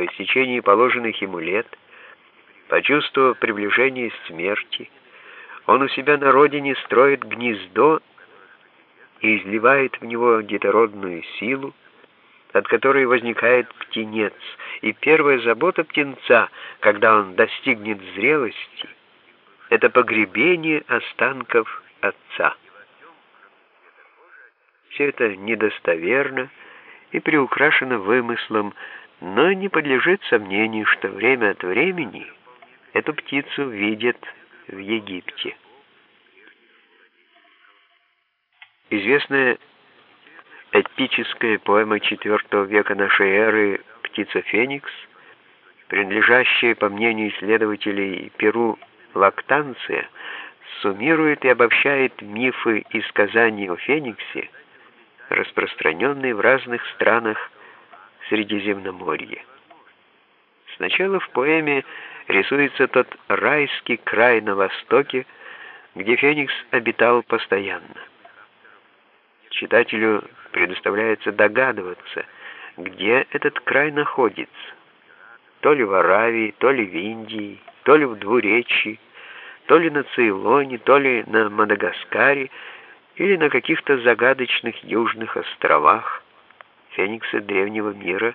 по истечении положенных ему лет, почувствовав приближение смерти, он у себя на родине строит гнездо и изливает в него детородную силу, от которой возникает птенец, и первая забота птенца, когда он достигнет зрелости, это погребение останков отца. Все это недостоверно и приукрашено вымыслом, но не подлежит сомнению, что время от времени эту птицу видят в Египте. Известная эпическая поэма IV века нашей эры «Птица Феникс», принадлежащая, по мнению исследователей Перу, лактанция, суммирует и обобщает мифы и сказания о Фениксе, распространенные в разных странах Средиземноморья. Сначала в поэме рисуется тот райский край на востоке, где Феникс обитал постоянно. Читателю предоставляется догадываться, где этот край находится. То ли в Аравии, то ли в Индии, то ли в Двуречии, то ли на Цейлоне, то ли на Мадагаскаре, или на каких-то загадочных южных островах. Фениксы древнего мира,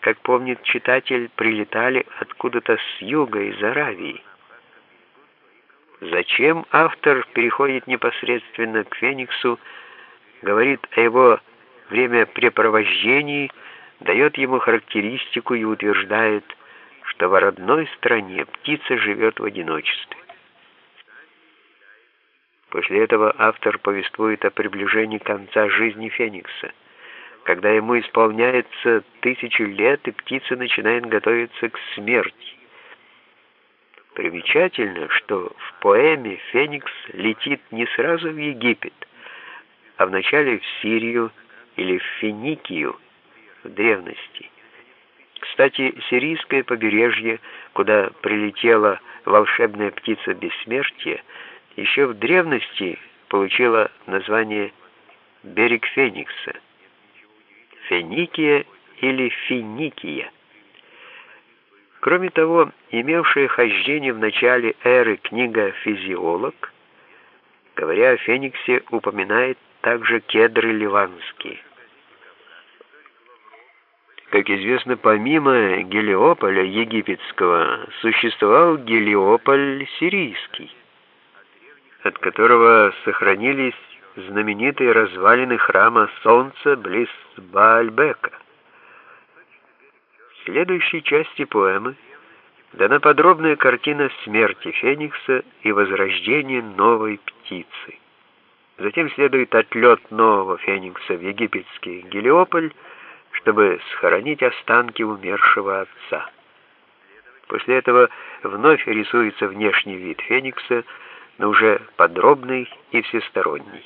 как помнит читатель, прилетали откуда-то с юга, из Аравии. Зачем автор переходит непосредственно к Фениксу, говорит о его времяпрепровождении, дает ему характеристику и утверждает, что в родной стране птица живет в одиночестве. После этого автор повествует о приближении конца жизни Феникса, когда ему исполняется тысячу лет, и птица начинает готовиться к смерти. Примечательно, что в поэме Феникс летит не сразу в Египет, а вначале в Сирию или в Финикию в древности. Кстати, сирийское побережье, куда прилетела волшебная птица бессмертия, еще в древности получила название «берег Феникса» — Феникия или Финикия. Кроме того, имевшая хождение в начале эры книга «Физиолог», говоря о Фениксе, упоминает также кедры ливанские. Как известно, помимо Гелиополя египетского, существовал Гелиополь сирийский от которого сохранились знаменитые развалины храма Солнца близ Баальбека. В следующей части поэмы дана подробная картина смерти Феникса и возрождения новой птицы. Затем следует отлет нового Феникса в египетский Гелиополь, чтобы схоронить останки умершего отца. После этого вновь рисуется внешний вид Феникса – но уже подробный и всесторонний.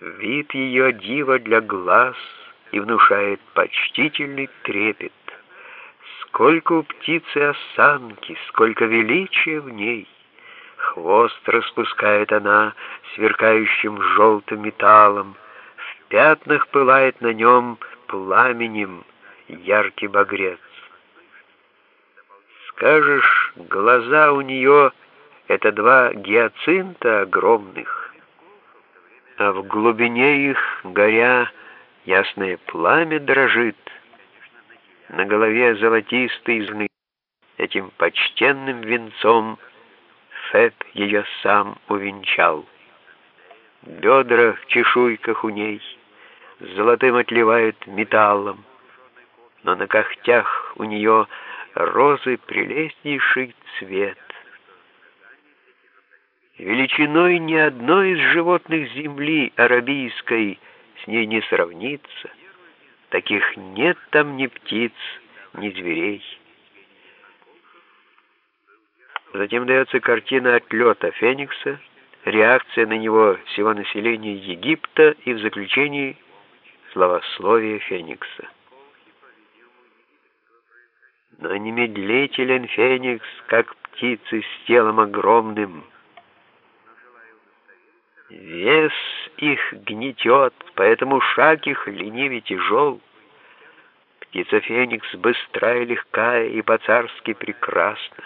Вид ее дива для глаз и внушает почтительный трепет. Сколько у птицы осанки, сколько величия в ней! Хвост распускает она сверкающим желтым металлом, в пятнах пылает на нем пламенем яркий багрец. Скажешь, глаза у нее — это два гиацинта огромных, а в глубине их, горя, ясное пламя дрожит, на голове золотистый зны, этим почтенным венцом Феб ее сам увенчал. Бедра в чешуйках у ней золотым отливают металлом, но на когтях у нее — розы прелестнейший цвет. Величиной ни одной из животных земли арабийской с ней не сравнится. Таких нет там ни птиц, ни зверей. Затем дается картина отлета Феникса, реакция на него всего населения Египта и в заключении словословие Феникса. Но не медлителен феникс, как птицы с телом огромным. Вес их гнетет, поэтому шаг их ленив и тяжел. Птица Феникс быстрая, легкая и по-царски прекрасна.